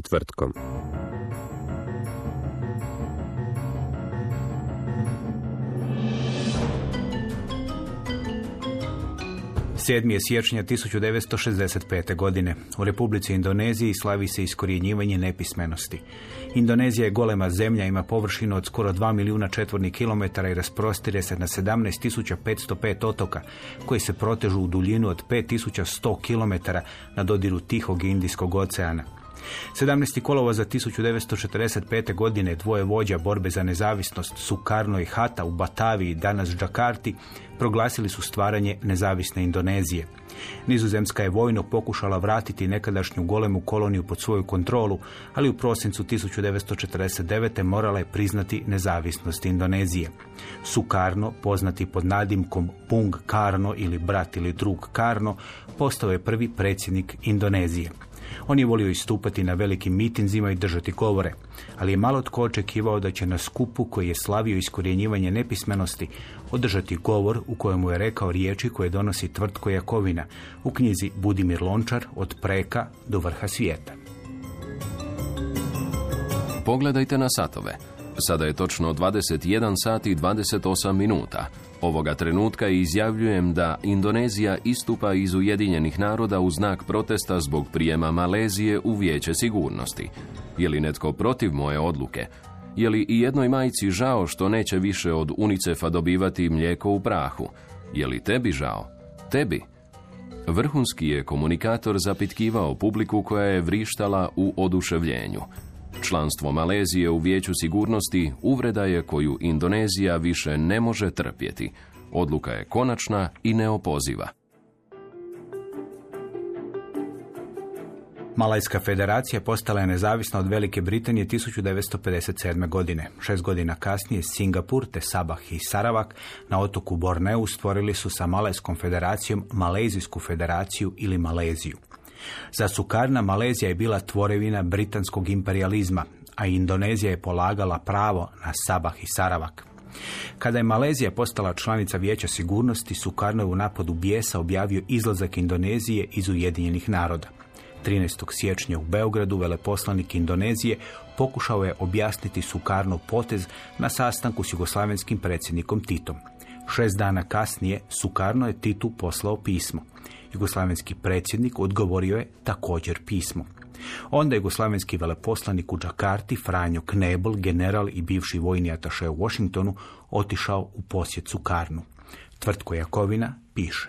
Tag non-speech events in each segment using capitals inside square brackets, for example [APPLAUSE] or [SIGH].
Četvrtkom. Sedmi je siječnja 1965. godine. U Republici Indoneziji slavi se iskorjenjivanje nepismenosti. Indonezija je golema zemlja, ima površinu od skoro 2 milijuna četvornih kilometara i rasprostire se na 17.505 otoka, koji se protežu u duljinu od 5100 kilometara na dodiru Tihog Indijskog oceana. 17. kolova za 1945. godine dvoje vođa borbe za nezavisnost Sukarno i Hata u Bataviji, danas Džakarti, proglasili su stvaranje nezavisne Indonezije. Nizozemska je vojno pokušala vratiti nekadašnju golemu koloniju pod svoju kontrolu, ali u prosincu 1949. morala je priznati nezavisnost Indonezije. Sukarno, poznati pod nadimkom Pung Karno ili brat ili drug Karno, postao je prvi predsjednik Indonezije. On je volio istupati na velikim mitinzima i držati govore, ali je malo tko očekivao da će na skupu koji je slavio iskorjenjivanje nepismenosti održati govor u kojemu je rekao riječi koje donosi tvrtko Jakovina u knjizi Budimir Lončar od preka do vrha svijeta. Pogledajte na satove. Sada je točno 21 sat i 28 minuta. Ovoga trenutka izjavljujem da Indonezija istupa iz Ujedinjenih naroda u znak protesta zbog prijema Malezije u vijeće sigurnosti. Je li netko protiv moje odluke? Je li i jednoj majci žao što neće više od UNICEF-a dobivati mlijeko u prahu? Je li tebi žao? Tebi? Vrhunski je komunikator zapitkivao publiku koja je vrištala u oduševljenju. Članstvo Malezije u Vijeću sigurnosti uvreda je koju Indonezija više ne može trpjeti. Odluka je konačna i neopoziva. Malajska federacija postala je nezavisna od Velike Britanije 1957. godine. Šest godina kasnije Singapur te Sabah i Saravak na otoku Borneu stvorili su sa Malajskom federacijom Malezijsku federaciju ili Maleziju. Za Sukarna Malezija je bila tvorevina britanskog imperializma, a Indonezija je polagala pravo na Sabah i Saravak. Kada je Malezija postala članica Vijeća sigurnosti, Sukarno je u napadu bijesa objavio izlazak Indonezije iz Ujedinjenih naroda. 13. siječnja u Beogradu veleposlanik Indonezije pokušao je objasniti Sukarno potez na sastanku s jugoslavenskim predsjednikom Titom. Šest dana kasnije Sukarno je Titu poslao pismo. Jugoslavenski predsjednik odgovorio je također pismo. Onda jugoslavenski veleposlanik u Džakarti, Franjo Knebel, general i bivši vojni ataše u Washingtonu, otišao u posjet Sukarnu. Tvrtko Jakovina piše.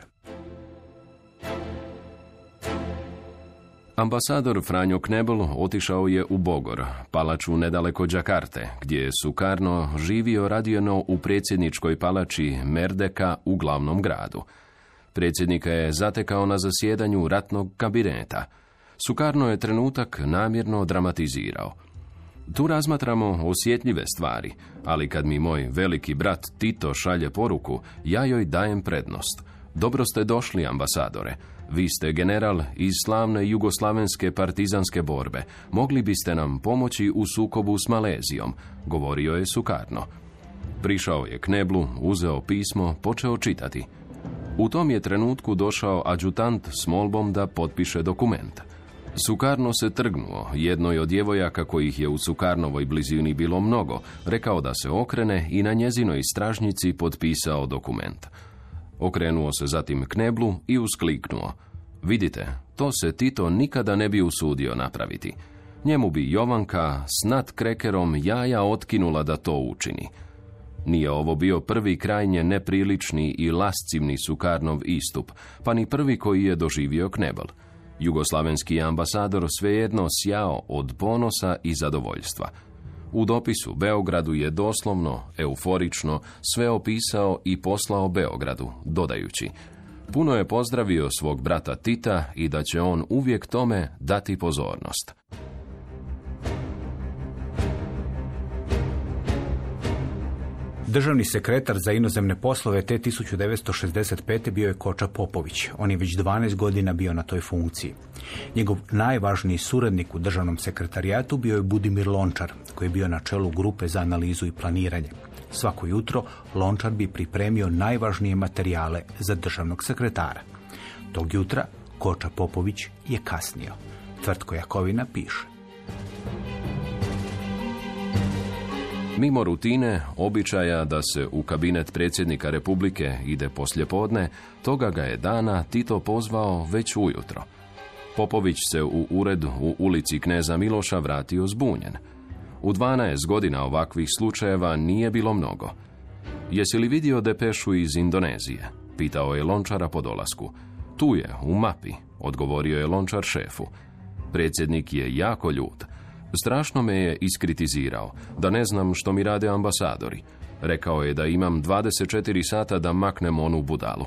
Ambasador Franjo Knebel otišao je u Bogor, palaču nedaleko Đakarte, gdje je Sukarno živio radijeno u predsjedničkoj palači Merdeka u glavnom gradu. Predsjednika je zatekao na zasjedanju ratnog kabineta. Sukarno je trenutak namjerno dramatizirao. Tu razmatramo osjetljive stvari, ali kad mi moj veliki brat Tito šalje poruku, ja joj dajem prednost. Dobro ste došli, ambasadore. Vi ste general iz slavne jugoslavenske partizanske borbe. Mogli biste nam pomoći u sukobu s Malezijom, govorio je Sukarno. Prišao je Kneblu, uzeo pismo, počeo čitati. U tom je trenutku došao adjutant s molbom da potpiše dokument. Sukarno se trgnuo, jednoj od djevojaka kojih je u Sukarnovoj blizini bilo mnogo, rekao da se okrene i na njezinoj stražnici potpisao dokument. Okrenuo se zatim Kneblu i uskliknuo. Vidite, to se Tito nikada ne bi usudio napraviti. Njemu bi Jovanka s nad krekerom jaja otkinula da to učini. Nije ovo bio prvi krajnje neprilični i lascivni Sukarnov istup, pa ni prvi koji je doživio Knebel. Jugoslavenski ambasador svejedno sjao od ponosa i zadovoljstva. U dopisu Beogradu je doslovno, euforično, sve opisao i poslao Beogradu, dodajući Puno je pozdravio svog brata Tita i da će on uvijek tome dati pozornost. Državni sekretar za inozemne poslove te 1965. bio je Koča Popović. On je već 12 godina bio na toj funkciji. Njegov najvažniji suradnik u državnom sekretarijatu bio je Budimir Lončar, koji je bio na čelu grupe za analizu i planiranje. Svako jutro Lončar bi pripremio najvažnije materijale za državnog sekretara. Tog jutra Koča Popović je kasnio. Tvrtko Jakovina piše. Mimo rutine, običaja da se u kabinet predsjednika Republike ide poslijepodne, toga ga je dana Tito pozvao već ujutro. Popović se u uredu u ulici Kneza Miloša vratio zbunjen. U 12 godina ovakvih slučajeva nije bilo mnogo. Jesi li vidio depešu iz Indonezije? Pitao je Lončara po dolasku. Tu je, u mapi, odgovorio je Lončar šefu. Predsjednik je jako ljut. Strašno me je iskritizirao, da ne znam što mi rade ambasadori. Rekao je da imam 24 sata da maknem onu budalu.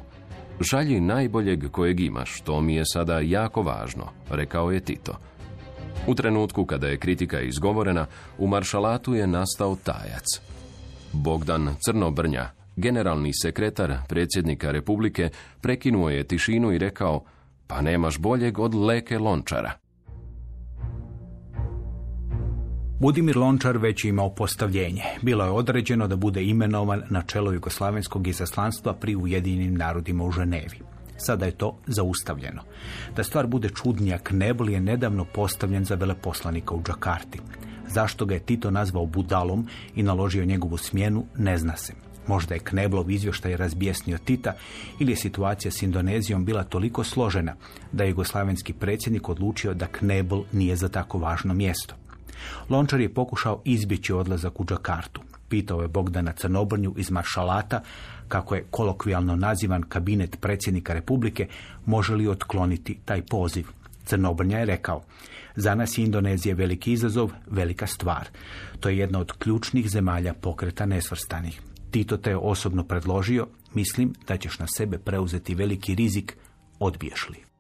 Šalji najboljeg kojeg imaš, to mi je sada jako važno, rekao je Tito. U trenutku kada je kritika izgovorena, u maršalatu je nastao tajac. Bogdan Crnobrnja, generalni sekretar predsjednika Republike, prekinuo je tišinu i rekao, pa nemaš boljeg od leke lončara. Budimir Lončar već je imao postavljenje. Bilo je određeno da bude imenovan na čelo Jugoslavenskog izaslanstva pri Ujedinjenim narodima u Ženevi. Sada je to zaustavljeno. Da stvar bude čudnija, Knebl je nedavno postavljen za veleposlanika u Džakarti. Zašto ga je Tito nazvao budalom i naložio njegovu smjenu, ne zna se. Možda je Kneblov izvještaj razbijesnio Tita ili je situacija s Indonezijom bila toliko složena da je jugoslavenski predsjednik odlučio da Knebl nije za tako važno mjesto. Lončar je pokušao izbjeći odlazak u Džakartu. Pitao je Bogdana Crnobrnju iz Maršalata, kako je kolokvijalno nazivan kabinet predsjednika Republike, može li otkloniti taj poziv. Crnobrnja je rekao, za nas je Indonezija veliki izazov, velika stvar. To je jedna od ključnih zemalja pokreta nesvrstanih. Tito te je osobno predložio, mislim da ćeš na sebe preuzeti veliki rizik, odbiješ li.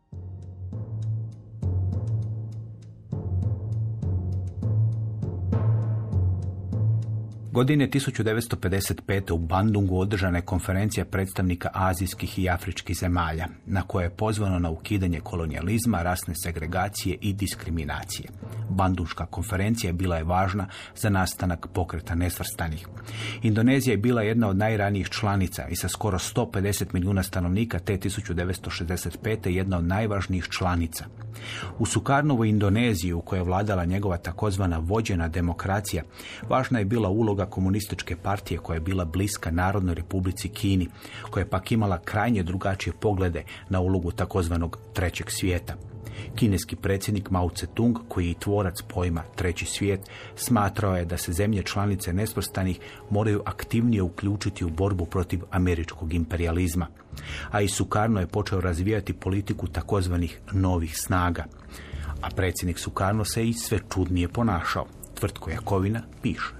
Godine 1955. u Bandungu održana je konferencija predstavnika azijskih i afričkih zemalja, na koje je pozvano na ukidanje kolonijalizma, rasne segregacije i diskriminacije. Bandunška konferencija bila je važna za nastanak pokreta nesvrstanih. Indonezija je bila jedna od najranijih članica i sa skoro 150 milijuna stanovnika te 1965. jedna od najvažnijih članica. U Sukarnovoj Indoneziji, u kojoj je vladala njegova takozvana vođena demokracija, važna je bila uloga komunističke partije koja je bila bliska Narodnoj republici Kini, koja je pak imala krajnje drugačije poglede na ulogu takozvanog trećeg svijeta. Kineski predsjednik Mao Tse-tung, koji je i tvorac pojma treći svijet, smatrao je da se zemlje članice nesvrstanih moraju aktivnije uključiti u borbu protiv američkog imperializma. A i Sukarno je počeo razvijati politiku takozvanih novih snaga. A predsjednik Sukarno se i sve čudnije ponašao. Tvrtko Jakovina piše.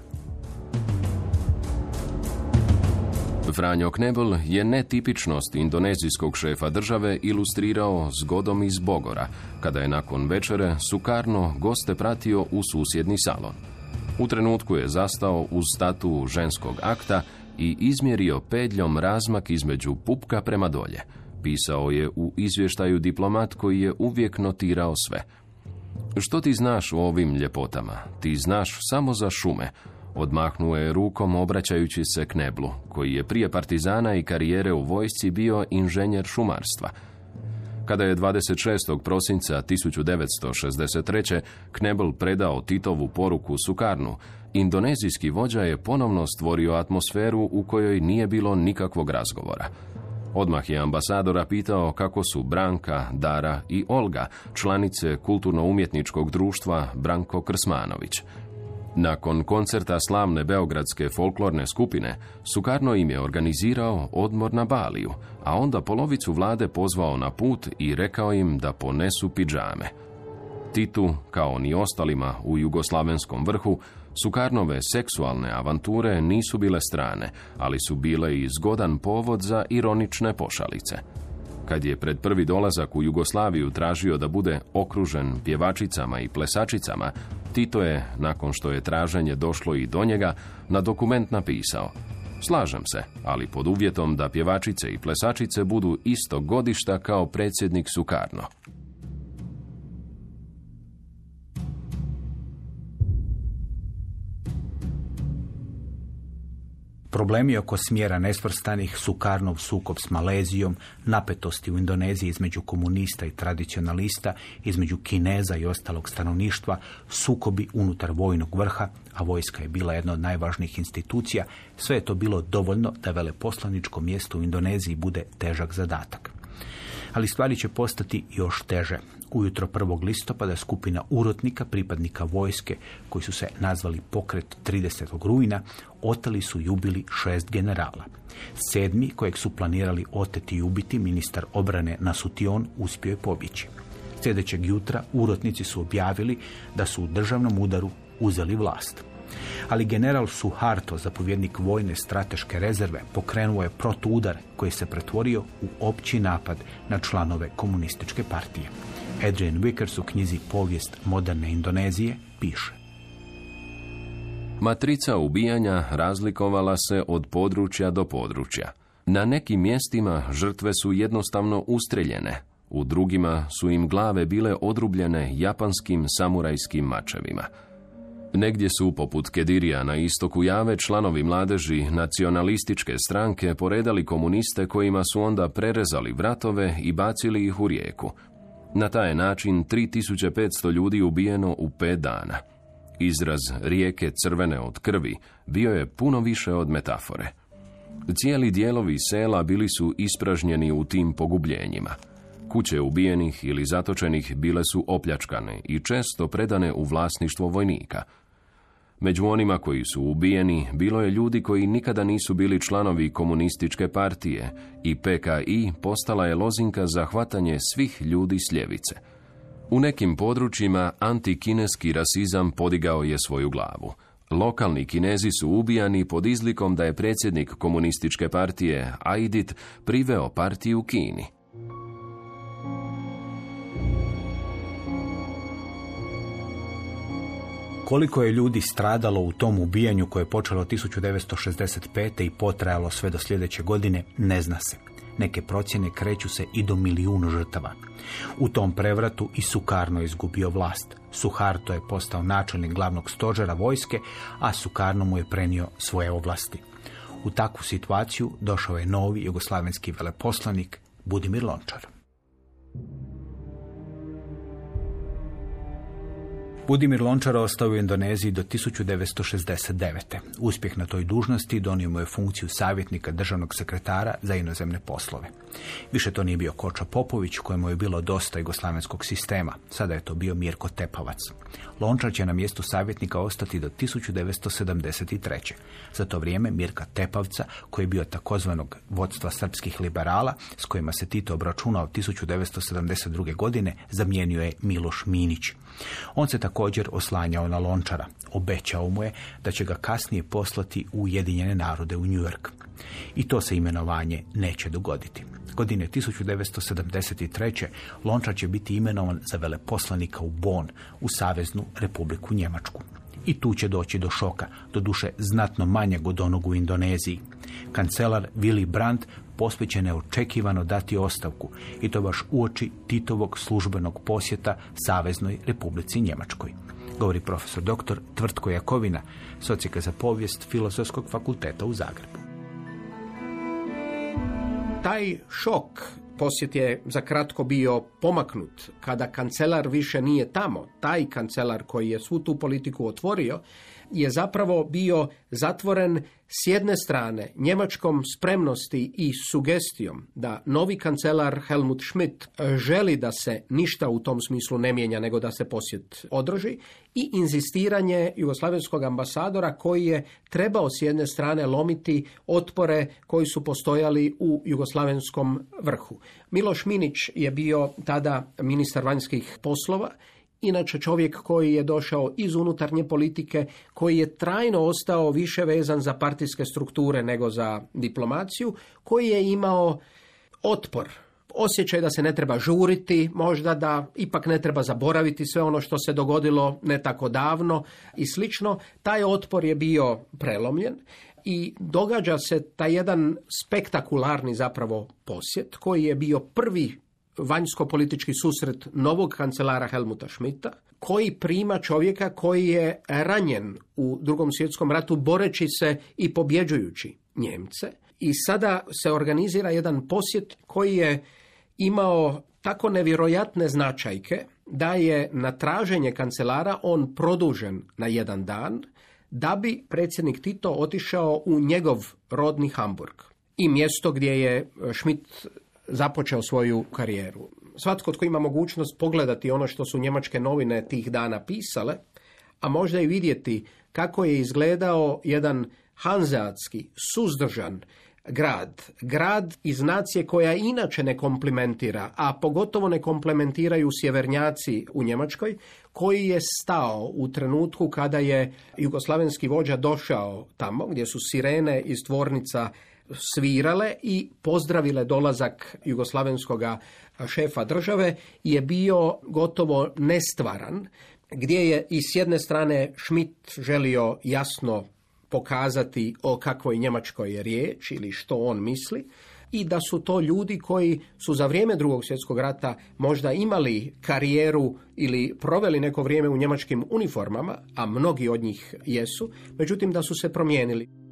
Franjo Knebel je netipičnost indonezijskog šefa države ilustrirao zgodom iz Bogora, kada je nakon večere sukarno goste pratio u susjedni salon. U trenutku je zastao uz statu ženskog akta i izmjerio pedljom razmak između pupka prema dolje. Pisao je u izvještaju diplomat koji je uvijek notirao sve. Što ti znaš o ovim ljepotama? Ti znaš samo za šume, Odmahnuo je rukom obraćajući se Kneblu, koji je prije partizana i karijere u vojsci bio inženjer šumarstva. Kada je 26. prosinca 1963. Knebel predao Titovu poruku Sukarnu, indonezijski vođa je ponovno stvorio atmosferu u kojoj nije bilo nikakvog razgovora. Odmah je ambasadora pitao kako su Branka, Dara i Olga, članice kulturno-umjetničkog društva Branko Krsmanović. Nakon koncerta slavne beogradske folklorne skupine, Sukarno im je organizirao odmor na Baliju, a onda polovicu vlade pozvao na put i rekao im da ponesu pidžame. Titu, kao ni ostalima u jugoslavenskom vrhu, Sukarnove seksualne avanture nisu bile strane, ali su bile i zgodan povod za ironične pošalice. Kad je pred prvi dolazak u Jugoslaviju tražio da bude okružen pjevačicama i plesačicama, Tito je, nakon što je traženje došlo i do njega, na dokument napisao Slažem se, ali pod uvjetom da pjevačice i plesačice budu isto godišta kao predsjednik Sukarno. Problemi oko smjera nesvrstanih, Sukarnov sukob s Malezijom, napetosti u Indoneziji između komunista i tradicionalista, između Kineza i ostalog stanovništva, sukobi unutar vojnog vrha, a vojska je bila jedna od najvažnijih institucija, sve je to bilo dovoljno da veleposlaničko mjesto u Indoneziji bude težak zadatak. Ali stvari će postati još teže. Ujutro 1. listopada skupina urotnika, pripadnika vojske, koji su se nazvali pokret 30. rujna, oteli su i ubili šest generala. Sedmi, kojeg su planirali oteti i ubiti, ministar obrane Nasution, uspio je pobjeći. Sljedećeg jutra urotnici su objavili da su u državnom udaru uzeli vlast. Ali general Suharto, zapovjednik vojne strateške rezerve, pokrenuo je protuudar koji se pretvorio u opći napad na članove komunističke partije. Adrian Vickers u knjizi Povijest moderne Indonezije piše. Matrica ubijanja razlikovala se od područja do područja. Na nekim mjestima žrtve su jednostavno ustreljene, u drugima su im glave bile odrubljene japanskim samurajskim mačevima. Negdje su, poput Kedirija na istoku Jave, članovi mladeži nacionalističke stranke poredali komuniste kojima su onda prerezali vratove i bacili ih u rijeku. Na taj način 3500 ljudi ubijeno u pet dana. Izraz rijeke crvene od krvi bio je puno više od metafore. Cijeli dijelovi sela bili su ispražnjeni u tim pogubljenjima. Kuće ubijenih ili zatočenih bile su opljačkane i često predane u vlasništvo vojnika. Među onima koji su ubijeni bilo je ljudi koji nikada nisu bili članovi komunističke partije i PKI postala je lozinka za hvatanje svih ljudi s ljevice. U nekim područjima antikineski rasizam podigao je svoju glavu. Lokalni kinezi su ubijani pod izlikom da je predsjednik komunističke partije Aidit priveo partiju Kini. Koliko je ljudi stradalo u tom ubijanju koje je počelo 1965. i potrajalo sve do sljedeće godine, ne zna se. Neke procjene kreću se i do milijunu žrtava. U tom prevratu i Sukarno izgubio vlast. Suharto je postao načelnik glavnog stožera vojske, a Sukarno mu je prenio svoje ovlasti. U takvu situaciju došao je novi jugoslavenski veleposlanik Budimir Lončar. Budimir Lončar ostao u Indoneziji do 1969. Uspjeh na toj dužnosti donio mu je funkciju savjetnika državnog sekretara za inozemne poslove. Više to nije bio Koča Popović, kojemu je bilo dosta jugoslavenskog sistema. Sada je to bio Mirko Tepavac. Lončar će na mjestu savjetnika ostati do 1973. Za to vrijeme Mirka Tepavca, koji je bio takozvanog vodstva srpskih liberala, s kojima se Tito obračunao 1972. godine, zamijenio je Miloš Minić. On se također oslanjao na Lončara. Obećao mu je da će ga kasnije poslati u Ujedinjene narode u New York. I to se imenovanje neće dogoditi. Godine 1973. Lončar će biti imenovan za veleposlanika u Bonn, u Saveznu republiku Njemačku. I tu će doći do šoka, do duše znatno manjeg od onog u Indoneziji. Kancelar Willy Brandt posvećen je očekivano dati ostavku i to baš uoči Titovog službenog posjeta Saveznoj republici Njemačkoj. Govori profesor dr. Tvrtko Jakovina, socijaka za povijest Filozofskog fakulteta u Zagrebu. Taj šok posjet je za kratko bio pomaknut kada kancelar više nije tamo. Taj kancelar koji je svu tu politiku otvorio je zapravo bio zatvoren s jedne strane njemačkom spremnosti i sugestijom da novi kancelar Helmut Schmidt želi da se ništa u tom smislu ne mijenja nego da se posjet održi i inzistiranje jugoslavenskog ambasadora koji je trebao s jedne strane lomiti otpore koji su postojali u jugoslavenskom vrhu. Miloš Minić je bio tada ministar vanjskih poslova inače čovjek koji je došao iz unutarnje politike, koji je trajno ostao više vezan za partijske strukture nego za diplomaciju, koji je imao otpor osjećaj da se ne treba žuriti, možda da ipak ne treba zaboraviti sve ono što se dogodilo ne tako davno i slično, taj otpor je bio prelomljen i događa se taj jedan spektakularni zapravo posjet koji je bio prvi vanjsko-politički susret novog kancelara Helmuta Schmidta, koji prima čovjeka koji je ranjen u drugom svjetskom ratu boreći se i pobjeđujući Njemce. I sada se organizira jedan posjet koji je imao tako nevjerojatne značajke da je na traženje kancelara on produžen na jedan dan da bi predsjednik Tito otišao u njegov rodni Hamburg i mjesto gdje je Schmidt započeo svoju karijeru. Svatko tko ima mogućnost pogledati ono što su njemačke novine tih dana pisale, a možda i vidjeti kako je izgledao jedan hanzeatski, suzdržan grad. Grad iz nacije koja inače ne komplementira, a pogotovo ne komplementiraju sjevernjaci u Njemačkoj, koji je stao u trenutku kada je jugoslavenski vođa došao tamo, gdje su sirene iz tvornica svirale i pozdravile dolazak jugoslavenskog šefa države je bio gotovo nestvaran, gdje je i s jedne strane Schmidt želio jasno pokazati o kakvoj Njemačkoj je riječ ili što on misli i da su to ljudi koji su za vrijeme drugog svjetskog rata možda imali karijeru ili proveli neko vrijeme u njemačkim uniformama, a mnogi od njih jesu, međutim da su se promijenili.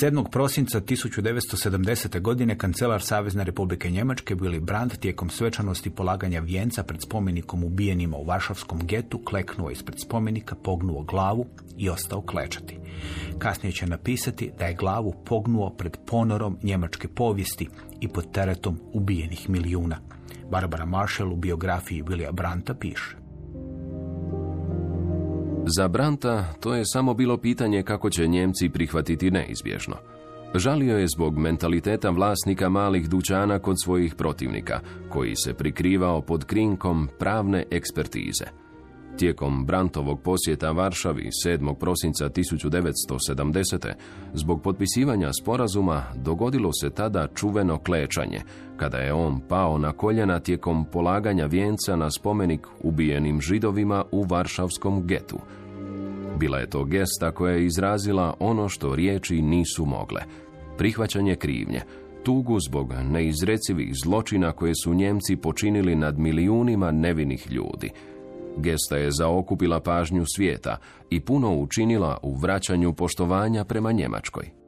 7. prosinca 1970. godine kancelar Savezne republike Njemačke Willy Brandt tijekom svečanosti polaganja vijenca pred spomenikom ubijenima u Varšavskom getu kleknuo ispred spomenika, pognuo glavu i ostao klečati. Kasnije će napisati da je glavu pognuo pred ponorom njemačke povijesti i pod teretom ubijenih milijuna. Barbara Marshall u biografiji Willija Brandta piše. Za Branta to je samo bilo pitanje kako će Njemci prihvatiti neizbježno. Žalio je zbog mentaliteta vlasnika malih dućana kod svojih protivnika, koji se prikrivao pod krinkom pravne ekspertize. Tijekom Brantovog posjeta Varšavi 7. prosinca 1970. zbog potpisivanja sporazuma dogodilo se tada čuveno klečanje, kada je on pao na koljena tijekom polaganja vijenca na spomenik ubijenim židovima u Varšavskom getu. Bila je to gesta koja je izrazila ono što riječi nisu mogle. Prihvaćanje krivnje, tugu zbog neizrecivih zločina koje su Njemci počinili nad milijunima nevinih ljudi – Gesta je zaokupila pažnju svijeta i puno učinila u vraćanju poštovanja prema Njemačkoj.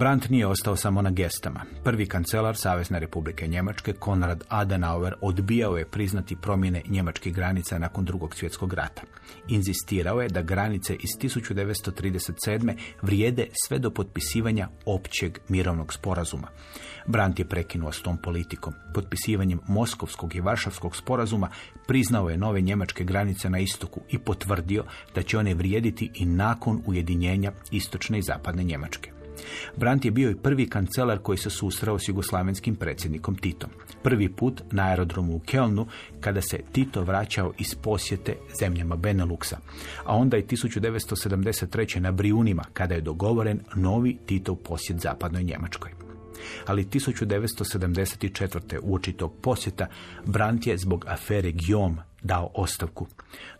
Brandt nije ostao samo na gestama. Prvi kancelar Savezne republike Njemačke, Konrad Adenauer, odbijao je priznati promjene njemačkih granica nakon drugog svjetskog rata. Inzistirao je da granice iz 1937. vrijede sve do potpisivanja općeg mirovnog sporazuma. Brandt je prekinuo s tom politikom. Potpisivanjem Moskovskog i Varšavskog sporazuma priznao je nove njemačke granice na istoku i potvrdio da će one vrijediti i nakon ujedinjenja istočne i zapadne Njemačke. Brandt je bio i prvi kancelar koji se susreo s jugoslavenskim predsjednikom Titom. Prvi put na aerodromu u Kelnu kada se Tito vraćao iz posjete zemljama Beneluxa, a onda i 1973. na Brijunima kada je dogovoren novi Titov posjet zapadnoj Njemačkoj ali 1974. uoči tog posjeta Brandt je zbog afere Guillaume dao ostavku.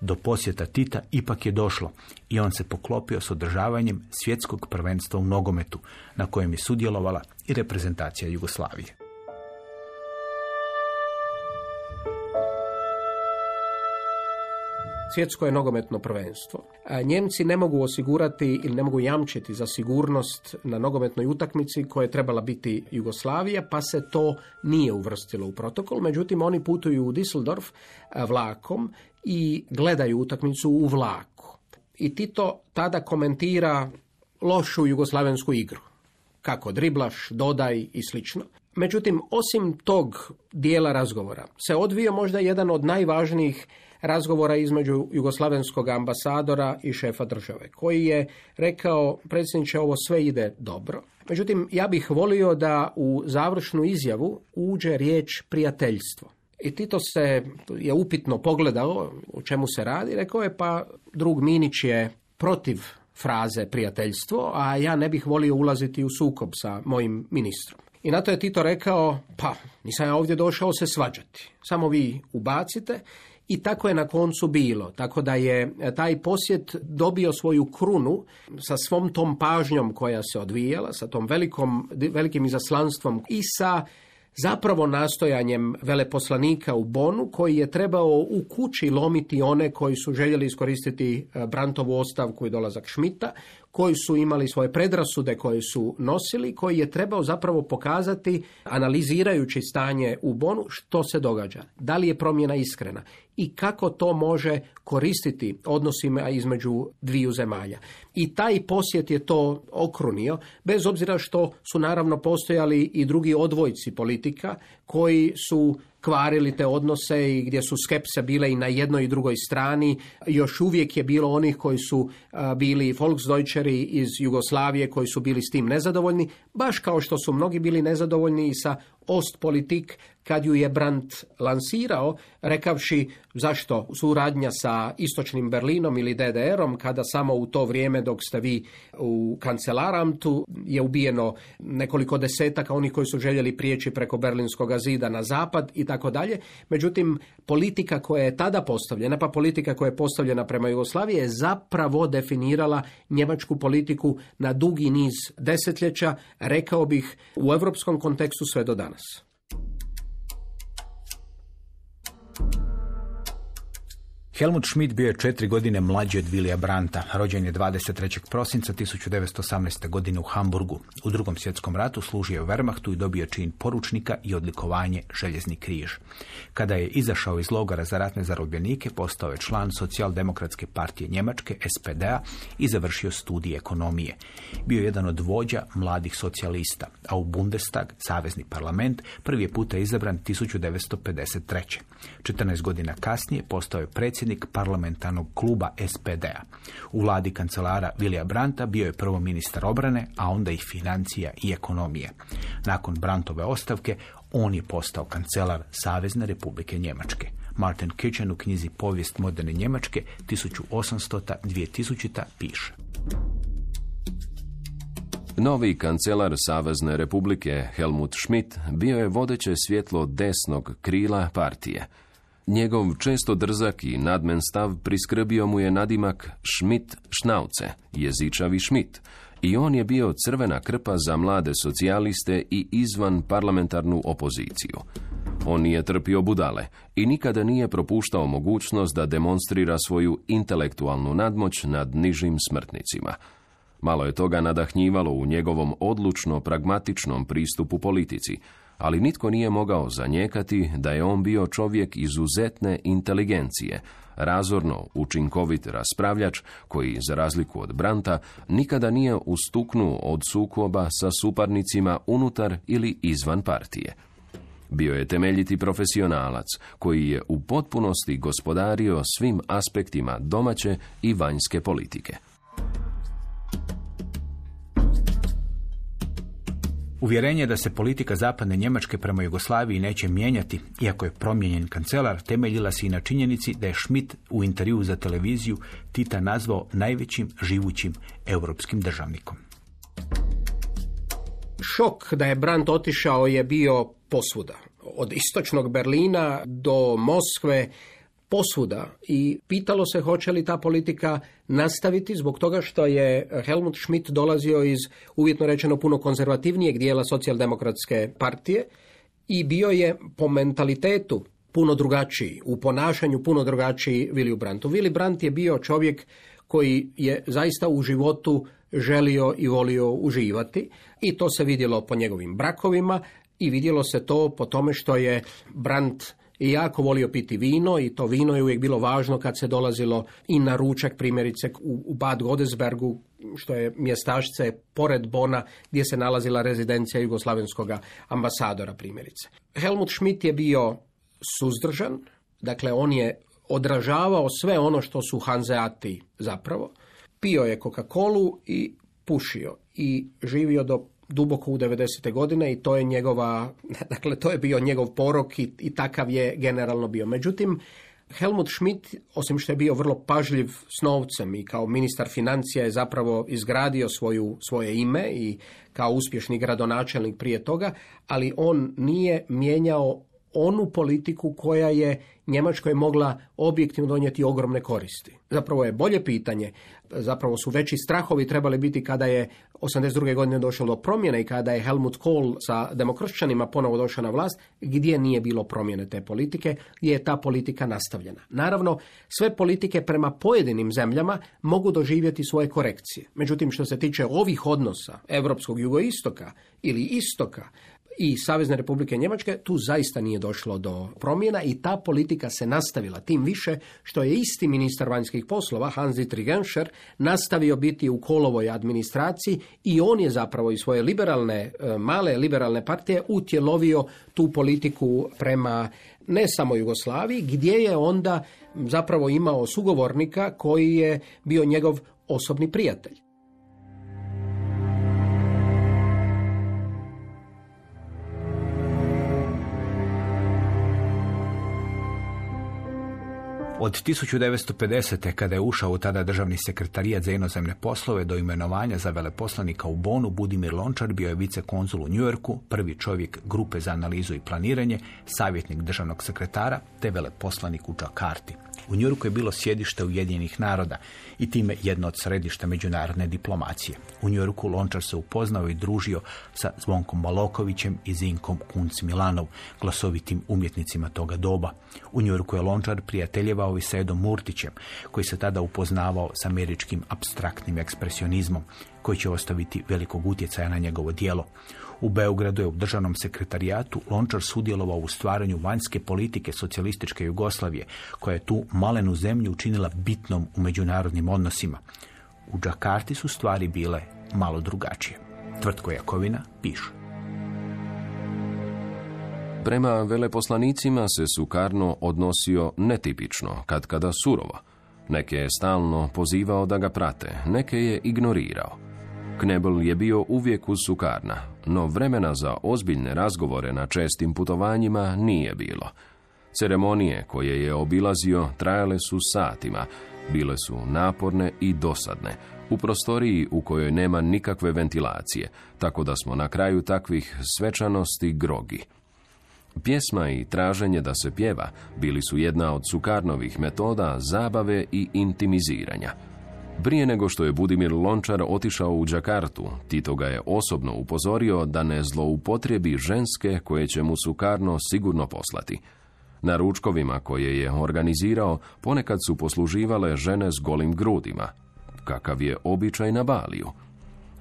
Do posjeta Tita ipak je došlo i on se poklopio s održavanjem svjetskog prvenstva u nogometu, na kojem je sudjelovala i reprezentacija Jugoslavije. Svjetsko je nogometno prvenstvo. A Njemci ne mogu osigurati ili ne mogu jamčiti za sigurnost na nogometnoj utakmici koja je trebala biti Jugoslavija, pa se to nije uvrstilo u protokol. Međutim, oni putuju u Düsseldorf a, vlakom i gledaju utakmicu u vlaku. I Tito tada komentira lošu jugoslavensku igru. Kako driblaš, dodaj i slično. Međutim, osim tog dijela razgovora se odvio možda jedan od najvažnijih razgovora između jugoslavenskog ambasadora i šefa države, koji je rekao, predsjedniče, ovo sve ide dobro. Međutim, ja bih volio da u završnu izjavu uđe riječ prijateljstvo. I Tito se je upitno pogledao o čemu se radi, rekao je pa drug Minić je protiv fraze prijateljstvo, a ja ne bih volio ulaziti u sukob sa mojim ministrom. I na to je Tito rekao, pa nisam ja ovdje došao se svađati, samo vi ubacite i tako je na koncu bilo. Tako da je taj posjet dobio svoju krunu sa svom tom pažnjom koja se odvijala, sa tom velikom, velikim izaslanstvom i sa zapravo nastojanjem veleposlanika u Bonu koji je trebao u kući lomiti one koji su željeli iskoristiti e, Brantovu ostavku i dolazak Šmita, koji su imali svoje predrasude koje su nosili, koji je trebao zapravo pokazati, analizirajući stanje u Bonu, što se događa. Da li je promjena iskrena i kako to može koristiti odnosima između dviju zemalja. I taj posjet je to okrunio, bez obzira što su naravno postojali i drugi odvojci politika koji su kvarili te odnose i gdje su skepse bile i na jednoj i drugoj strani. Još uvijek je bilo onih koji su bili Volksdeutscheri iz Jugoslavije koji su bili s tim nezadovoljni, baš kao što su mnogi bili nezadovoljni i sa Ostpolitik kad ju je Brandt lansirao, rekavši zašto suradnja sa istočnim Berlinom ili DDR-om, kada samo u to vrijeme dok ste vi u kancelaramtu je ubijeno nekoliko desetaka onih koji su željeli prijeći preko Berlinskog zida na zapad i tako dalje. Međutim, politika koja je tada postavljena, pa politika koja je postavljena prema Jugoslaviji je zapravo definirala njemačku politiku na dugi niz desetljeća, rekao bih u europskom kontekstu sve do danas. danas. Helmut Schmidt bio je četiri godine mlađi od Vilija Branta. Rođen je 23. prosinca 1918. godine u Hamburgu. U drugom svjetskom ratu služio je u Wehrmachtu i dobio čin poručnika i odlikovanje Željezni križ. Kada je izašao iz logora za ratne zarobljenike, postao je član socijaldemokratske partije Njemačke, SPD-a, i završio studije ekonomije. Bio je jedan od vođa mladih socijalista, a u Bundestag, savezni parlament, prvi je puta izabran 1953. 14 godina kasnije postao je predsjednik parlamentarnog kluba SPD-a. U vladi kancelara Vilija Branta bio je prvo ministar obrane, a onda i financija i ekonomije. Nakon Brantove ostavke, on je postao kancelar Savezne republike Njemačke. Martin Kitchen u knjizi Povijest moderne Njemačke 1800-2000 piše. Novi kancelar Savezne republike Helmut Schmidt bio je vodeće svjetlo desnog krila partije – Njegov često drzak i nadmen stav priskrbio mu je nadimak Schmidt Šnauce, jezičavi Schmidt, i on je bio crvena krpa za mlade socijaliste i izvan parlamentarnu opoziciju. On nije trpio budale i nikada nije propuštao mogućnost da demonstrira svoju intelektualnu nadmoć nad nižim smrtnicima. Malo je toga nadahnjivalo u njegovom odlučno pragmatičnom pristupu politici, ali nitko nije mogao zanijekati da je on bio čovjek izuzetne inteligencije, razorno učinkovit raspravljač koji, za razliku od Branta, nikada nije ustuknuo od sukoba sa suparnicima unutar ili izvan partije. Bio je temeljiti profesionalac koji je u potpunosti gospodario svim aspektima domaće i vanjske politike. Uvjerenje da se politika zapadne Njemačke prema Jugoslaviji neće mijenjati, iako je promijenjen kancelar, temeljila se i na činjenici da je Schmidt u intervju za televiziju Tita nazvao najvećim živućim europskim državnikom. Šok da je Brandt otišao je bio posvuda. Od istočnog Berlina do Moskve posvuda i pitalo se hoće li ta politika nastaviti zbog toga što je Helmut Schmidt dolazio iz uvjetno rečeno puno konzervativnijeg dijela socijaldemokratske partije i bio je po mentalitetu puno drugačiji, u ponašanju puno drugačiji Willy Brandtu. Willy Brandt je bio čovjek koji je zaista u životu želio i volio uživati i to se vidjelo po njegovim brakovima i vidjelo se to po tome što je Brandt i jako volio piti vino i to vino je uvijek bilo važno kad se dolazilo i na ručak primjerice u, Bad Godesbergu što je mjestašce pored Bona gdje se nalazila rezidencija jugoslavenskog ambasadora primjerice. Helmut Schmidt je bio suzdržan, dakle on je odražavao sve ono što su Hanzeati zapravo. Pio je Coca-Colu i pušio i živio do duboko u 90. godine i to je njegova, [LAUGHS] dakle to je bio njegov porok i, i takav je generalno bio. Međutim, Helmut Schmidt, osim što je bio vrlo pažljiv s novcem i kao ministar financija je zapravo izgradio svoju, svoje ime i kao uspješni gradonačelnik prije toga, ali on nije mijenjao onu politiku koja je Njemačkoj mogla objektivno donijeti ogromne koristi. Zapravo je bolje pitanje, zapravo su veći strahovi trebali biti kada je 82. godine došlo do promjene i kada je Helmut Kohl sa demokršćanima ponovo došao na vlast, gdje nije bilo promjene te politike, gdje je ta politika nastavljena. Naravno, sve politike prema pojedinim zemljama mogu doživjeti svoje korekcije. Međutim, što se tiče ovih odnosa Europskog jugoistoka ili istoka, i Savezne republike Njemačke, tu zaista nije došlo do promjena i ta politika se nastavila. Tim više što je isti ministar vanjskih poslova, Hans-Dietrich Genscher, nastavio biti u kolovoj administraciji i on je zapravo iz svoje liberalne, e, male liberalne partije utjelovio tu politiku prema ne samo Jugoslaviji, gdje je onda zapravo imao sugovornika koji je bio njegov osobni prijatelj. Od 1950. kada je ušao u tada državni sekretarijat za inozemne poslove do imenovanja za veleposlanika u Bonu, Budimir Lončar bio je vicekonzul u Njujorku, prvi čovjek grupe za analizu i planiranje, savjetnik državnog sekretara te veleposlanik u Džakarti. U Njurku je bilo sjedište Ujedinjenih naroda i time jedno od središta međunarodne diplomacije. U Njurku Lončar se upoznao i družio sa Zvonkom Balokovićem i Zinkom Kunc Milanov, glasovitim umjetnicima toga doba. U Njurku je Lončar prijateljevao i sa Edom Murtićem, koji se tada upoznavao s američkim abstraktnim ekspresionizmom, koji će ostaviti velikog utjecaja na njegovo dijelo. U Beogradu je u državnom sekretarijatu Lončar sudjelovao u stvaranju vanjske politike socijalističke Jugoslavije, koja je tu malenu zemlju učinila bitnom u međunarodnim odnosima. U Džakarti su stvari bile malo drugačije. Tvrtko Jakovina piše. Prema veleposlanicima se Sukarno odnosio netipično, kad kada surovo. Neke je stalno pozivao da ga prate, neke je ignorirao. Knebel je bio uvijek uz Sukarna, no vremena za ozbiljne razgovore na čestim putovanjima nije bilo. Ceremonije koje je obilazio trajale su satima, bile su naporne i dosadne, u prostoriji u kojoj nema nikakve ventilacije, tako da smo na kraju takvih svečanosti grogi. Pjesma i traženje da se pjeva bili su jedna od Sukarnovih metoda zabave i intimiziranja. Prije nego što je Budimir Lončar otišao u Đakartu, Tito ga je osobno upozorio da ne zloupotrebi ženske koje će mu Sukarno sigurno poslati. Na ručkovima koje je organizirao ponekad su posluživale žene s golim grudima, kakav je običaj na Baliju.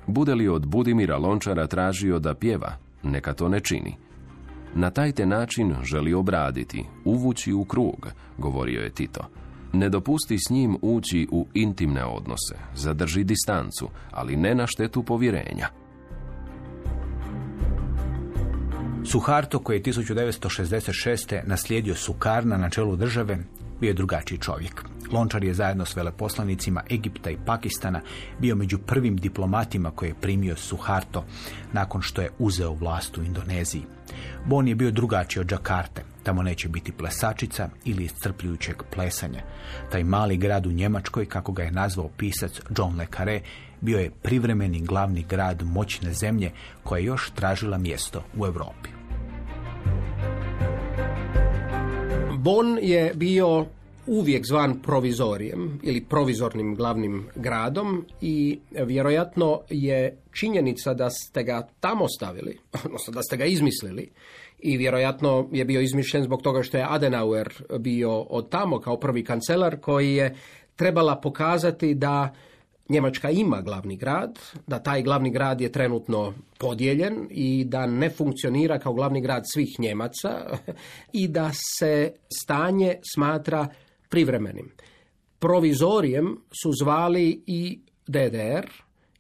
Bude li od Budimira Lončara tražio da pjeva, neka to ne čini. Na taj te način želi obraditi, uvući u krug, govorio je Tito. Ne dopusti s njim ući u intimne odnose, zadrži distancu, ali ne na štetu povjerenja. Suharto, koji je 1966. naslijedio Sukarna na čelu države, bio je drugačiji čovjek. Lončar je zajedno s veleposlanicima Egipta i Pakistana bio među prvim diplomatima koje je primio Suharto nakon što je uzeo vlast u Indoneziji. Bon je bio drugačiji od Džakarte. Tamo neće biti plesačica ili iscrpljujućeg plesanja. Taj mali grad u Njemačkoj, kako ga je nazvao pisac John Le Carré, bio je privremeni glavni grad moćne zemlje koja je još tražila mjesto u Europi. Bon je bio uvijek zvan provizorijem ili provizornim glavnim gradom i vjerojatno je činjenica da ste ga tamo stavili, [LAUGHS] odnosno da ste ga izmislili i vjerojatno je bio izmišljen zbog toga što je Adenauer bio od tamo kao prvi kancelar koji je trebala pokazati da Njemačka ima glavni grad, da taj glavni grad je trenutno podijeljen i da ne funkcionira kao glavni grad svih Njemaca [LAUGHS] i da se stanje smatra privremenim. Provizorijem su zvali i DDR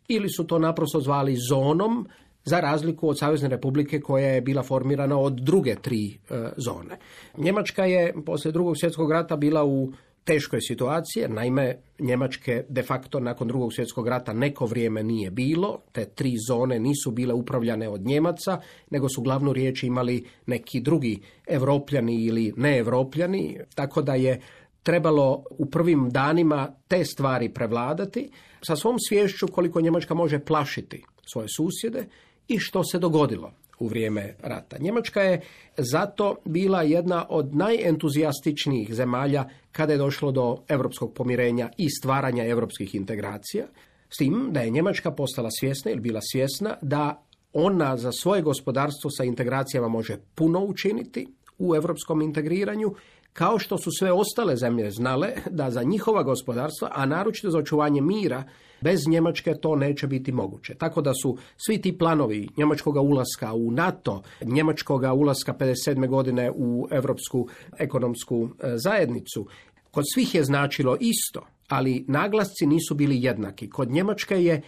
ili su to naprosto zvali zonom za razliku od Savezne republike koja je bila formirana od druge tri e, zone. Njemačka je poslije drugog svjetskog rata bila u teškoj situaciji, naime Njemačke de facto nakon drugog svjetskog rata neko vrijeme nije bilo, te tri zone nisu bile upravljane od Njemaca, nego su glavnu riječ imali neki drugi evropljani ili neevropljani, tako da je trebalo u prvim danima te stvari prevladati sa svom svješću koliko Njemačka može plašiti svoje susjede i što se dogodilo u vrijeme rata. Njemačka je zato bila jedna od najentuzijastičnijih zemalja kada je došlo do europskog pomirenja i stvaranja europskih integracija, s tim da je Njemačka postala svjesna ili bila svjesna da ona za svoje gospodarstvo sa integracijama može puno učiniti u europskom integriranju, kao što su sve ostale zemlje znale da za njihova gospodarstva, a naročito za očuvanje mira, Bez Njemačke to neće biti moguće. Tako da su svi ti planovi njemačkog ulaska u NATO, njemačkog ulaska 57. godine u Europsku ekonomsku e, zajednicu, kod svih je značilo isto, ali naglasci nisu bili jednaki. Kod Njemačke je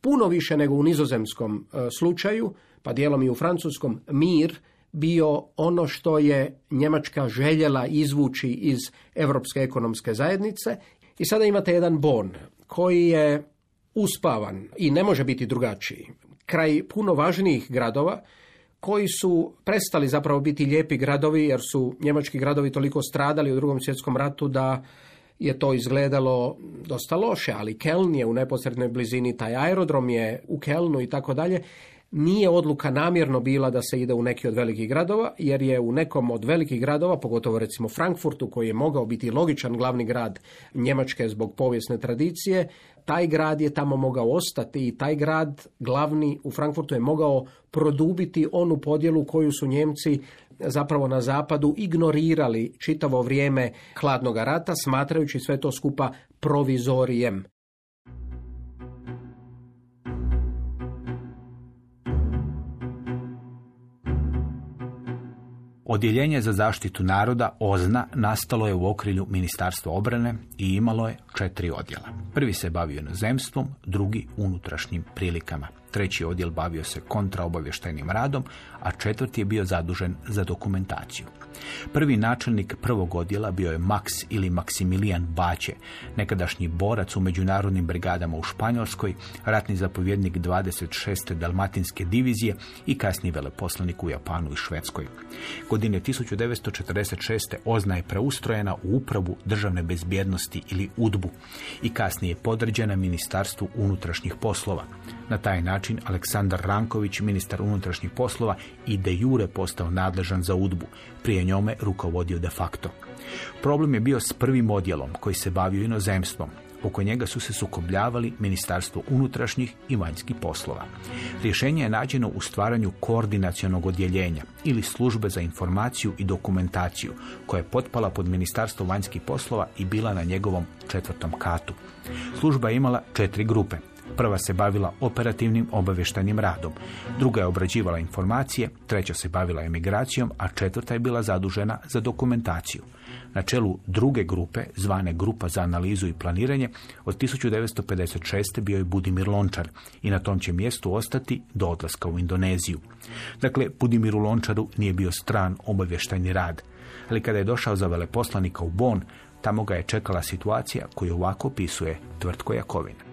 puno više nego u nizozemskom e, slučaju, pa dijelom i u francuskom, mir bio ono što je Njemačka željela izvući iz Europske ekonomske zajednice i sada imate jedan bon koji je uspavan i ne može biti drugačiji. Kraj puno važnijih gradova koji su prestali zapravo biti lijepi gradovi jer su njemački gradovi toliko stradali u drugom svjetskom ratu da je to izgledalo dosta loše, ali Keln je u neposrednoj blizini, taj aerodrom je u Kelnu i tako dalje nije odluka namjerno bila da se ide u neki od velikih gradova, jer je u nekom od velikih gradova, pogotovo recimo Frankfurtu, koji je mogao biti logičan glavni grad Njemačke zbog povijesne tradicije, taj grad je tamo mogao ostati i taj grad glavni u Frankfurtu je mogao produbiti onu podjelu koju su Njemci zapravo na zapadu ignorirali čitavo vrijeme hladnog rata, smatrajući sve to skupa provizorijem. Odjeljenje za zaštitu naroda OZNA nastalo je u okrilju Ministarstva obrane i imalo je četiri odjela. Prvi se bavio inozemstvom, drugi unutrašnjim prilikama. Treći odjel bavio se kontraobavještajnim radom, a četvrti je bio zadužen za dokumentaciju. Prvi načelnik prvog odjela bio je Max ili Maksimilijan Baće, nekadašnji borac u međunarodnim brigadama u Španjolskoj, ratni zapovjednik 26. dalmatinske divizije i kasniji veleposlanik u Japanu i Švedskoj. Godine 1946. Ozna je preustrojena u upravu državne bezbjednosti ili UDBU i kasnije podređena Ministarstvu unutrašnjih poslova. Na taj način Aleksandar Ranković, ministar unutrašnjih poslova, i de jure postao nadležan za udbu. Prije njome rukovodio de facto. Problem je bio s prvim odjelom koji se bavio inozemstvom. Oko njega su se sukobljavali Ministarstvo unutrašnjih i vanjskih poslova. Rješenje je nađeno u stvaranju koordinacionog odjeljenja ili službe za informaciju i dokumentaciju koja je potpala pod Ministarstvo vanjskih poslova i bila na njegovom četvrtom katu. Služba je imala četiri grupe. Prva se bavila operativnim obavještajnim radom, druga je obrađivala informacije, treća se bavila emigracijom, a četvrta je bila zadužena za dokumentaciju. Na čelu druge grupe, zvane Grupa za analizu i planiranje, od 1956. bio je Budimir Lončar i na tom će mjestu ostati do odlaska u Indoneziju. Dakle, Budimiru Lončaru nije bio stran obavještajni rad, ali kada je došao za veleposlanika u Bon, tamo ga je čekala situacija koju ovako opisuje Tvrtko Jakovina.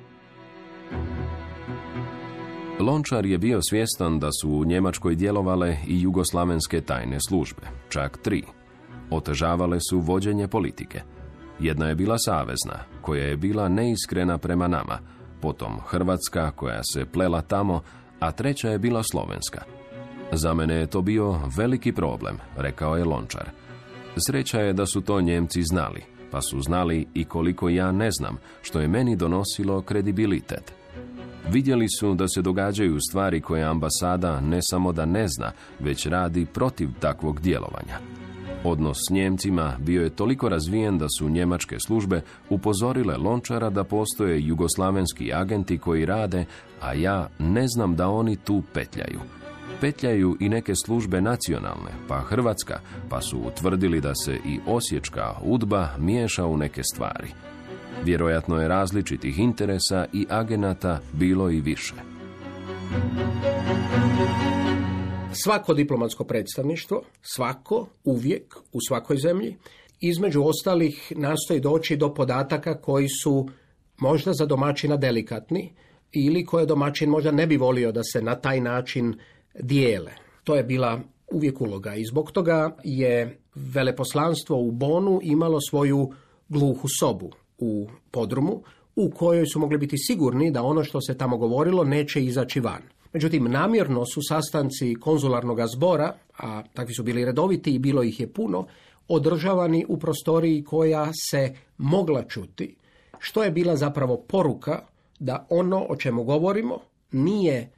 Lončar je bio svjestan da su u Njemačkoj djelovale i jugoslavenske tajne službe, čak tri. Otežavale su vođenje politike. Jedna je bila savezna, koja je bila neiskrena prema nama, potom Hrvatska koja se plela tamo, a treća je bila Slovenska. Za mene je to bio veliki problem, rekao je Lončar. Sreća je da su to Njemci znali pa su znali i koliko ja ne znam, što je meni donosilo kredibilitet. Vidjeli su da se događaju stvari koje ambasada ne samo da ne zna, već radi protiv takvog djelovanja. Odnos s Njemcima bio je toliko razvijen da su njemačke službe upozorile Lončara da postoje jugoslavenski agenti koji rade, a ja ne znam da oni tu petljaju. Petljaju i neke službe nacionalne, pa Hrvatska, pa su utvrdili da se i osječka udba miješa u neke stvari. Vjerojatno je različitih interesa i agenata bilo i više. Svako diplomatsko predstavništvo, svako, uvijek, u svakoj zemlji, između ostalih nastoji doći do podataka koji su možda za domaćina delikatni ili koje domaćin možda ne bi volio da se na taj način dijele. To je bila uvijek uloga i zbog toga je veleposlanstvo u Bonu imalo svoju gluhu sobu u podrumu u kojoj su mogli biti sigurni da ono što se tamo govorilo neće izaći van. Međutim, namjerno su sastanci konzularnog zbora, a takvi su bili redoviti i bilo ih je puno, održavani u prostoriji koja se mogla čuti, što je bila zapravo poruka da ono o čemu govorimo nije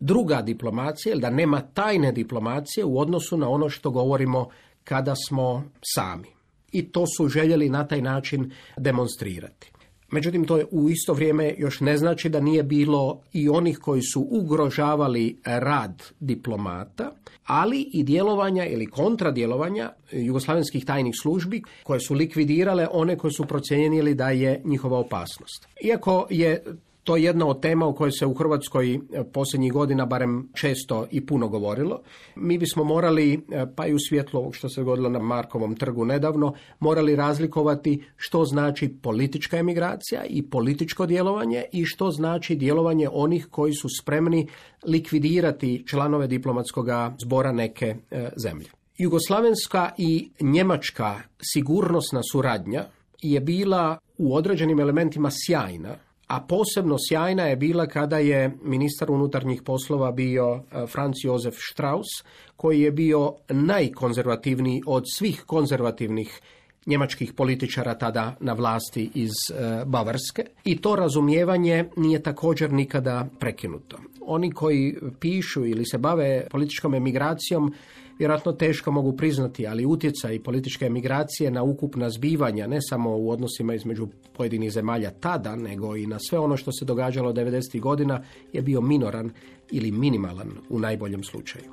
druga diplomacija, da nema tajne diplomacije u odnosu na ono što govorimo kada smo sami. I to su željeli na taj način demonstrirati. Međutim, to je u isto vrijeme još ne znači da nije bilo i onih koji su ugrožavali rad diplomata, ali i djelovanja ili kontradjelovanja jugoslavenskih tajnih službi koje su likvidirale one koje su procijenili da je njihova opasnost. Iako je to je jedna od tema o kojoj se u Hrvatskoj e, posljednjih godina barem često i puno govorilo. Mi bismo morali, e, pa i u svjetlu što se dogodilo na Markovom trgu nedavno, morali razlikovati što znači politička emigracija i političko djelovanje i što znači djelovanje onih koji su spremni likvidirati članove diplomatskog zbora neke e, zemlje. Jugoslavenska i njemačka sigurnosna suradnja je bila u određenim elementima sjajna, a posebno sjajna je bila kada je ministar unutarnjih poslova bio e, Franz Josef Strauss, koji je bio najkonzervativniji od svih konzervativnih njemačkih političara tada na vlasti iz e, Bavarske i to razumijevanje nije također nikada prekinuto. Oni koji pišu ili se bave političkom emigracijom vjerojatno teško mogu priznati, ali utjecaj političke emigracije na ukupna zbivanja, ne samo u odnosima između pojedinih zemalja tada, nego i na sve ono što se događalo 90. godina, je bio minoran ili minimalan u najboljem slučaju.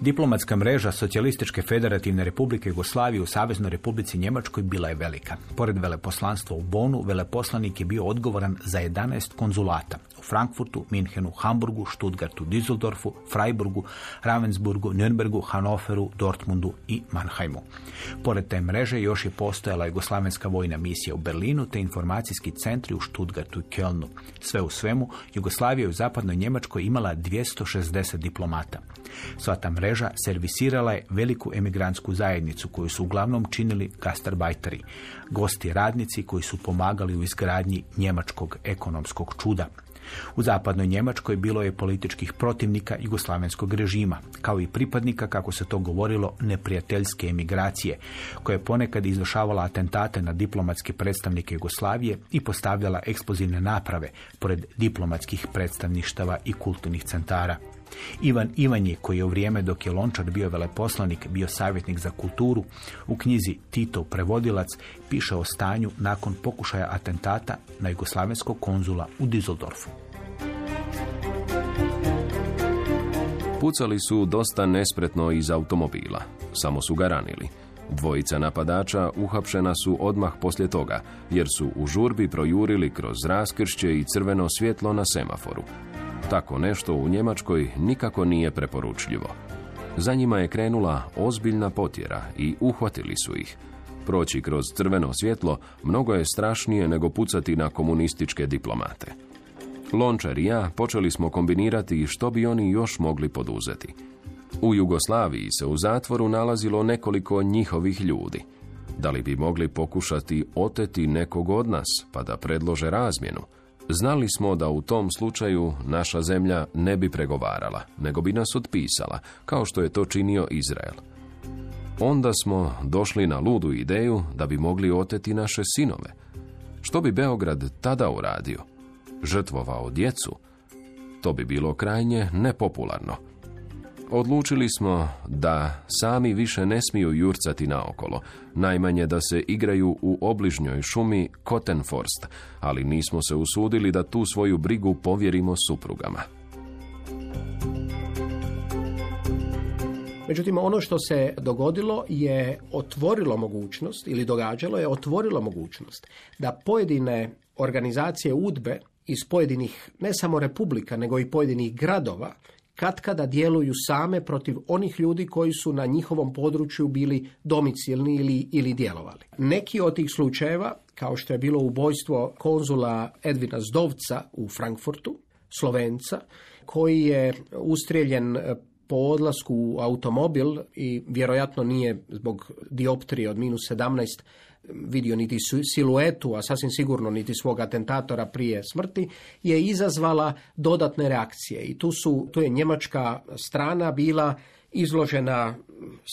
Diplomatska mreža Socijalističke federativne republike Jugoslavije u Saveznoj republici Njemačkoj bila je velika. Pored veleposlanstva u Bonu, veleposlanik je bio odgovoran za 11 konzulata u Frankfurtu, Minhenu, Hamburgu, Stuttgartu, Düsseldorfu, Freiburgu, Ravensburgu, Nürnbergu, Hanoveru, Dortmundu i Mannheimu. Pored te mreže još je postojala Jugoslavenska vojna misija u Berlinu te informacijski centri u Stuttgartu i Kölnu. Sve u svemu, Jugoslavija u zapadnoj Njemačkoj imala 260 diplomata. Sva ta mreža servisirala je veliku emigrantsku zajednicu koju su uglavnom činili gastarbajteri, gosti radnici koji su pomagali u izgradnji njemačkog ekonomskog čuda. U zapadnoj Njemačkoj bilo je političkih protivnika jugoslavenskog režima, kao i pripadnika, kako se to govorilo, neprijateljske emigracije, koja je ponekad izvršavala atentate na diplomatske predstavnike Jugoslavije i postavljala eksplozivne naprave pored diplomatskih predstavništava i kulturnih centara. Ivan Ivanji, koji je u vrijeme dok je Lončar bio veleposlanik, bio savjetnik za kulturu, u knjizi Tito prevodilac piše o stanju nakon pokušaja atentata na jugoslavenskog konzula u Düsseldorfu. Pucali su dosta nespretno iz automobila, samo su ga ranili. Dvojica napadača uhapšena su odmah poslije toga, jer su u žurbi projurili kroz raskršće i crveno svjetlo na semaforu, tako nešto u Njemačkoj nikako nije preporučljivo. Za njima je krenula ozbiljna potjera i uhvatili su ih. Proći kroz crveno svjetlo mnogo je strašnije nego pucati na komunističke diplomate. Lončar i ja počeli smo kombinirati što bi oni još mogli poduzeti. U Jugoslaviji se u zatvoru nalazilo nekoliko njihovih ljudi. Da li bi mogli pokušati oteti nekog od nas pa da predlože razmjenu? Znali smo da u tom slučaju naša zemlja ne bi pregovarala, nego bi nas otpisala, kao što je to činio Izrael. Onda smo došli na ludu ideju da bi mogli oteti naše sinove. Što bi Beograd tada uradio? Žrtvovao djecu? To bi bilo krajnje nepopularno. Odlučili smo da sami više ne smiju jurcati naokolo, najmanje da se igraju u obližnjoj šumi Kotenforst, ali nismo se usudili da tu svoju brigu povjerimo suprugama. Međutim, ono što se dogodilo je otvorilo mogućnost, ili događalo je otvorilo mogućnost, da pojedine organizacije udbe iz pojedinih, ne samo republika, nego i pojedinih gradova, katkada djeluju same protiv onih ljudi koji su na njihovom području bili domicilni ili, ili djelovali. Neki od tih slučajeva, kao što je bilo ubojstvo konzula Edvina Zdovca u Frankfurtu, Slovenca, koji je ustrijeljen po odlasku u automobil i vjerojatno nije zbog dioptrije od minus 17 vidio niti siluetu, a sasvim sigurno niti svog atentatora prije smrti, je izazvala dodatne reakcije. I tu, su, tu je njemačka strana bila izložena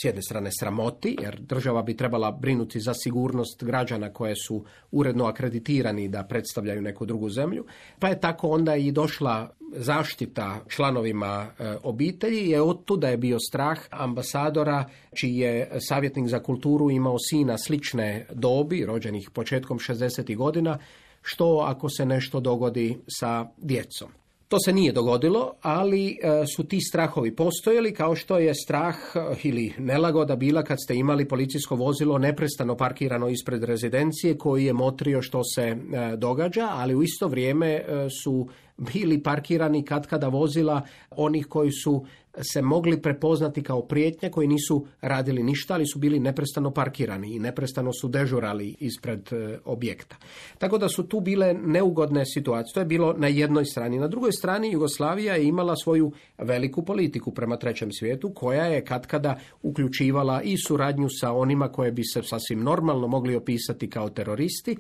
s jedne strane sramoti, jer država bi trebala brinuti za sigurnost građana koje su uredno akreditirani da predstavljaju neku drugu zemlju, pa je tako onda i došla zaštita članovima e, obitelji, je od tuda je bio strah ambasadora, čiji je savjetnik za kulturu imao sina slične dobi, rođenih početkom 60. godina, što ako se nešto dogodi sa djecom. To se nije dogodilo, ali e, su ti strahovi postojali kao što je strah e, ili nelagoda bila kad ste imali policijsko vozilo neprestano parkirano ispred rezidencije koji je motrio što se e, događa, ali u isto vrijeme su bili parkirani katkada vozila onih koji su se mogli prepoznati kao prijetnje koji nisu radili ništa, ali su bili neprestano parkirani i neprestano su dežurali ispred e, objekta. Tako da su tu bile neugodne situacije. To je bilo na jednoj strani. Na drugoj strani Jugoslavija je imala svoju veliku politiku prema trećem svijetu koja je katkada uključivala i suradnju sa onima koje bi se sasvim normalno mogli opisati kao teroristi,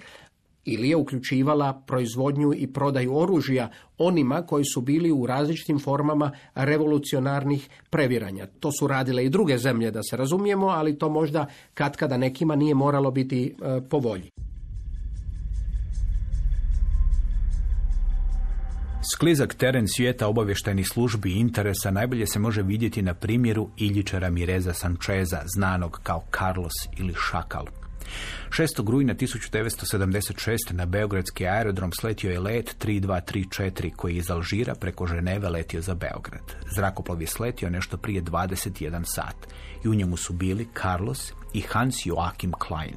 ili je uključivala proizvodnju i prodaju oružja onima koji su bili u različitim formama revolucionarnih previranja. To su radile i druge zemlje, da se razumijemo, ali to možda katkada nekima nije moralo biti e, po volji. Sklizak teren svijeta obavještajnih službi i interesa najbolje se može vidjeti na primjeru Iljičara Mireza Sančeza, znanog kao Carlos ili Šakal. 6. rujna 1976. na Beogradski aerodrom sletio je let 3234 koji iz Alžira preko Ženeve letio za Beograd. Zrakoplov je sletio nešto prije 21 sat i u njemu su bili Carlos i Hans Joachim Klein.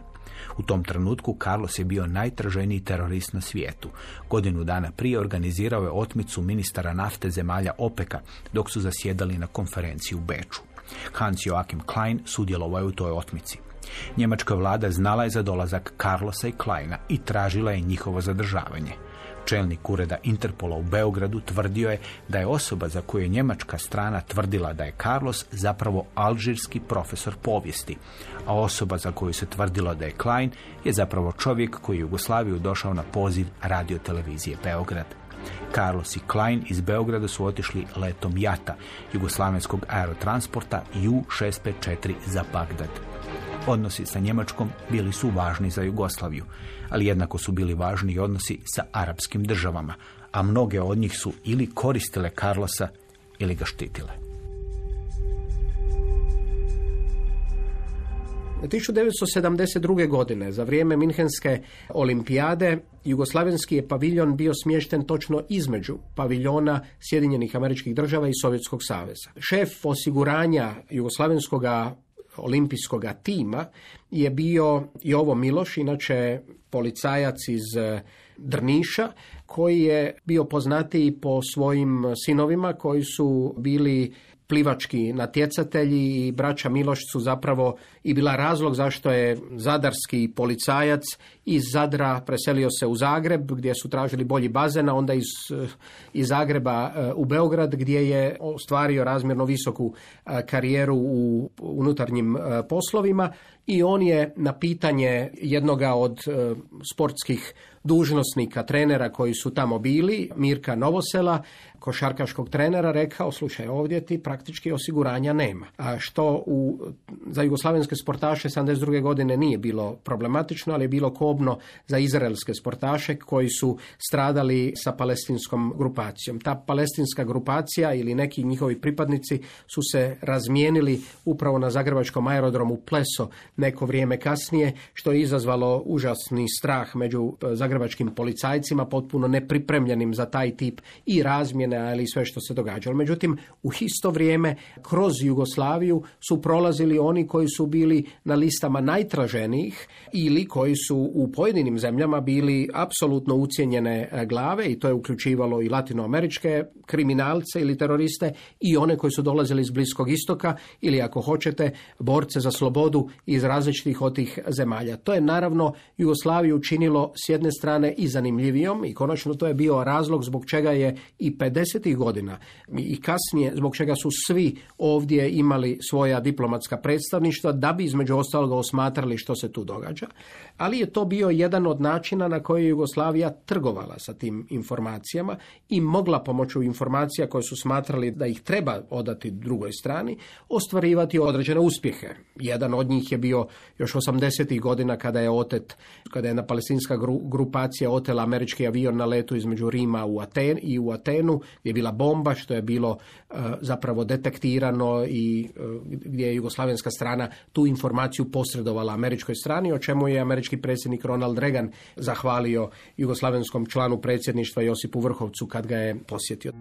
U tom trenutku Carlos je bio najtraženiji terorist na svijetu. Godinu dana prije organizirao je otmicu ministara nafte zemalja OPEC-a dok su zasjedali na konferenciji u Beču. Hans Joachim Klein sudjelovao je u toj otmici. Njemačka vlada znala je za dolazak Carlosa i Kleina i tražila je njihovo zadržavanje. Čelnik ureda Interpola u Beogradu tvrdio je da je osoba za koju je njemačka strana tvrdila da je Carlos zapravo alžirski profesor povijesti, a osoba za koju se tvrdilo da je Klein je zapravo čovjek koji je Jugoslaviju došao na poziv radiotelevizije Beograd. Carlos i Klein iz Beograda su otišli letom jata, jugoslavenskog aerotransporta U-654 za Bagdad. Odnosi sa Njemačkom bili su važni za Jugoslaviju, ali jednako su bili važni i odnosi sa arapskim državama, a mnoge od njih su ili koristile Carlosa ili ga štitile. 1972. godine, za vrijeme Minhenske olimpijade, Jugoslavenski je paviljon bio smješten točno između paviljona Sjedinjenih američkih država i Sovjetskog saveza. Šef osiguranja Jugoslavenskog olimpijskog tima je bio Jovo Miloš, inače policajac iz e, Drniša, koji je bio poznatiji po svojim sinovima koji su bili plivački natjecatelji i braća Miloš su zapravo i bila razlog zašto je zadarski policajac iz Zadra preselio se u Zagreb gdje su tražili bolji bazen, a onda iz, iz Zagreba e, u Beograd gdje je ostvario razmjerno visoku e, karijeru u unutarnjim poslovima i on je na pitanje jednoga od sportskih dužnosnika, trenera koji su tamo bili, Mirka Novosela, košarkaškog trenera rekao, slušaj, ovdje ti praktički osiguranja nema. A što u, za jugoslavenske sportaše 72. godine nije bilo problematično, ali je bilo kobno za izraelske sportaše koji su stradali sa palestinskom grupacijom. Ta palestinska grupacija ili neki njihovi pripadnici su se razmijenili upravo na zagrebačkom aerodromu Pleso neko vrijeme kasnije, što je izazvalo užasni strah među zagrebačkim policajcima, potpuno nepripremljenim za taj tip i razmjene ali i sve što se događalo. Međutim, u isto vrijeme kroz Jugoslaviju su prolazili oni koji su bili na listama najtraženijih ili koji su u pojedinim zemljama bili apsolutno ucijenjene e, glave i to je uključivalo i latinoameričke kriminalce ili teroriste i one koji su dolazili iz Bliskog istoka ili ako hoćete borce za slobodu iz različitih od tih zemalja. To je naravno Jugoslaviju učinilo s jedne strane i zanimljivijom i konačno to je bio razlog zbog čega je i 50. godina i kasnije zbog čega su svi ovdje imali svoja diplomatska predstavništva da bi između ostaloga osmatrali što se tu događa, ali je to bio jedan od načina na koji je Jugoslavija trgovala sa tim informacijama i mogla pomoću informacija koje su smatrali da ih treba odati drugoj strani, ostvarivati određene uspjehe. Jedan od njih je bio još 80. godina kada je otet, kada je jedna palestinska grupacija otela američki avion na letu između Rima u Aten, i u Atenu je bila bomba što je bilo e, zapravo detektirano i e, gdje je jugoslavenska strana tu informaciju posredovala američkoj strani, o čemu je američki predsjednik Ronald Reagan zahvalio jugoslavenskom članu predsjedništva Josipu Vrhovcu kad ga je posjetio.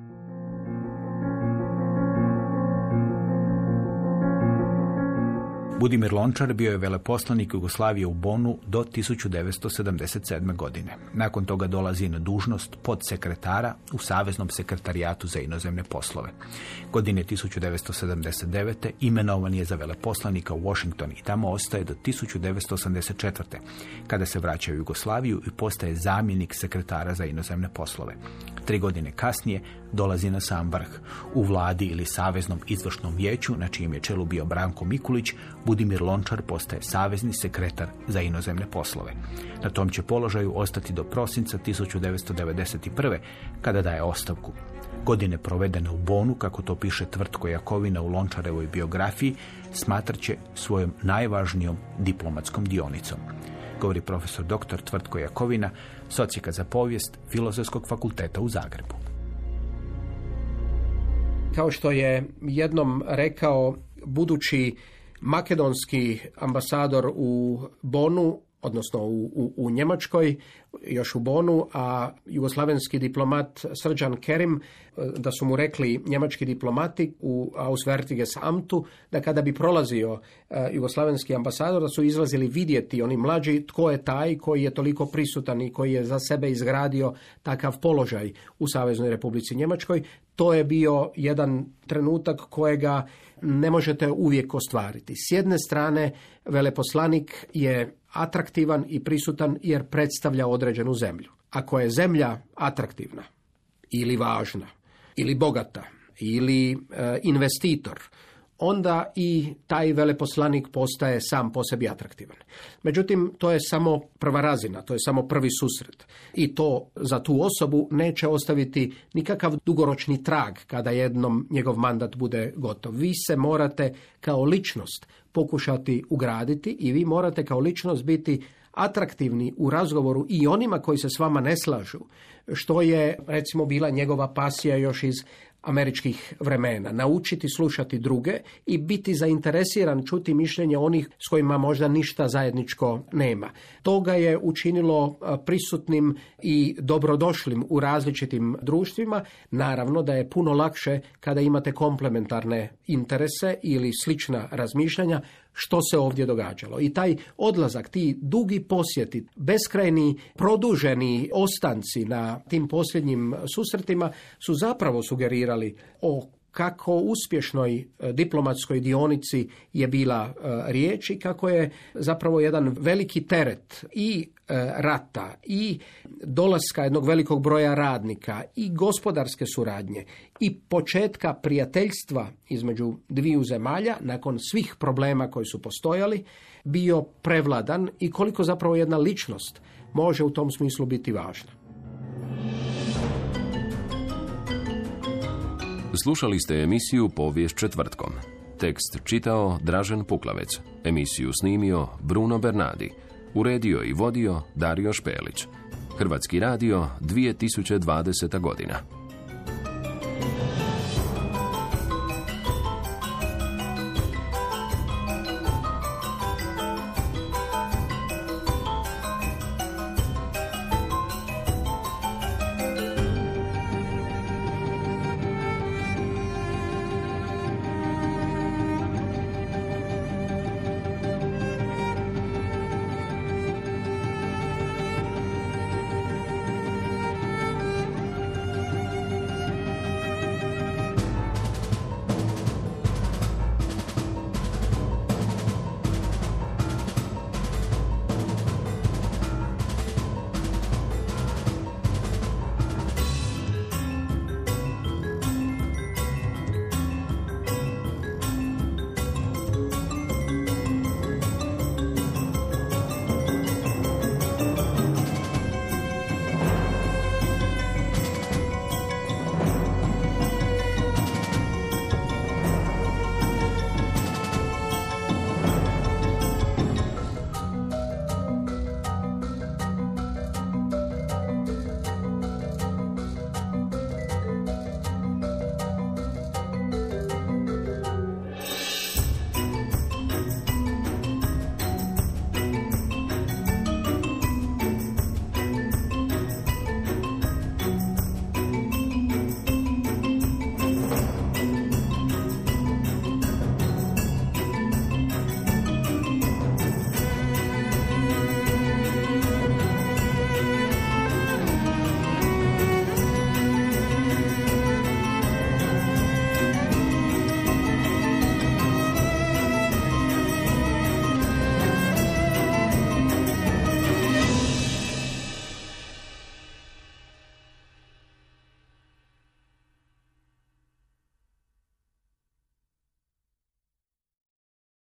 Budimir Lončar bio je veleposlanik Jugoslavije u Bonu do 1977. godine. Nakon toga dolazi na dužnost podsekretara u Saveznom sekretarijatu za inozemne poslove. Godine 1979. imenovan je za veleposlanika u Washington i tamo ostaje do 1984. kada se vraća u Jugoslaviju i postaje zamjenik sekretara za inozemne poslove. Tri godine kasnije dolazi na sam vrh. U vladi ili Saveznom izvršnom vijeću, na čijem je čelu bio Branko Mikulić, Budimir Lončar postaje savezni sekretar za inozemne poslove. Na tom će položaju ostati do prosinca 1991. kada daje ostavku. Godine provedene u Bonu, kako to piše Tvrtko Jakovina u Lončarevoj biografiji, smatrat će svojom najvažnijom diplomatskom dionicom. Govori profesor dr. Tvrtko Jakovina, socijaka za povijest Filozofskog fakulteta u Zagrebu. Kao što je jednom rekao budući makedonski ambasador u Bonu, odnosno u, u, u Njemačkoj, još u Bonu, a jugoslavenski diplomat Srđan Kerim, da su mu rekli njemački diplomati u Auswärtiges Amtu, da kada bi prolazio e, jugoslavenski ambasador, da su izlazili vidjeti oni mlađi tko je taj koji je toliko prisutan i koji je za sebe izgradio takav položaj u Saveznoj Republici Njemačkoj. To je bio jedan trenutak kojega ne možete uvijek ostvariti. S jedne strane, veleposlanik je atraktivan i prisutan jer predstavlja određenu zemlju. Ako je zemlja atraktivna ili važna ili bogata ili e, investitor, onda i taj veleposlanik postaje sam po sebi atraktivan. Međutim, to je samo prva razina, to je samo prvi susret. I to za tu osobu neće ostaviti nikakav dugoročni trag kada jednom njegov mandat bude gotov. Vi se morate kao ličnost pokušati ugraditi i vi morate kao ličnost biti atraktivni u razgovoru i onima koji se s vama ne slažu, što je recimo bila njegova pasija još iz američkih vremena. Naučiti slušati druge i biti zainteresiran čuti mišljenje onih s kojima možda ništa zajedničko nema. To ga je učinilo prisutnim i dobrodošlim u različitim društvima. Naravno da je puno lakše kada imate komplementarne interese ili slična razmišljanja što se ovdje događalo. I taj odlazak, ti dugi posjeti, beskrajni, produženi ostanci na tim posljednjim susretima su zapravo sugerirali o kako uspješnoj e, diplomatskoj dionici je bila e, riječ i kako je zapravo jedan veliki teret i e, rata i dolaska jednog velikog broja radnika i gospodarske suradnje i početka prijateljstva između dviju zemalja nakon svih problema koji su postojali bio prevladan i koliko zapravo jedna ličnost može u tom smislu biti važna. Slušali ste emisiju Povijest četvrtkom. Tekst čitao Dražen Puklavec. Emisiju snimio Bruno Bernardi. Uredio i vodio Dario Špelić. Hrvatski radio 2020. godina.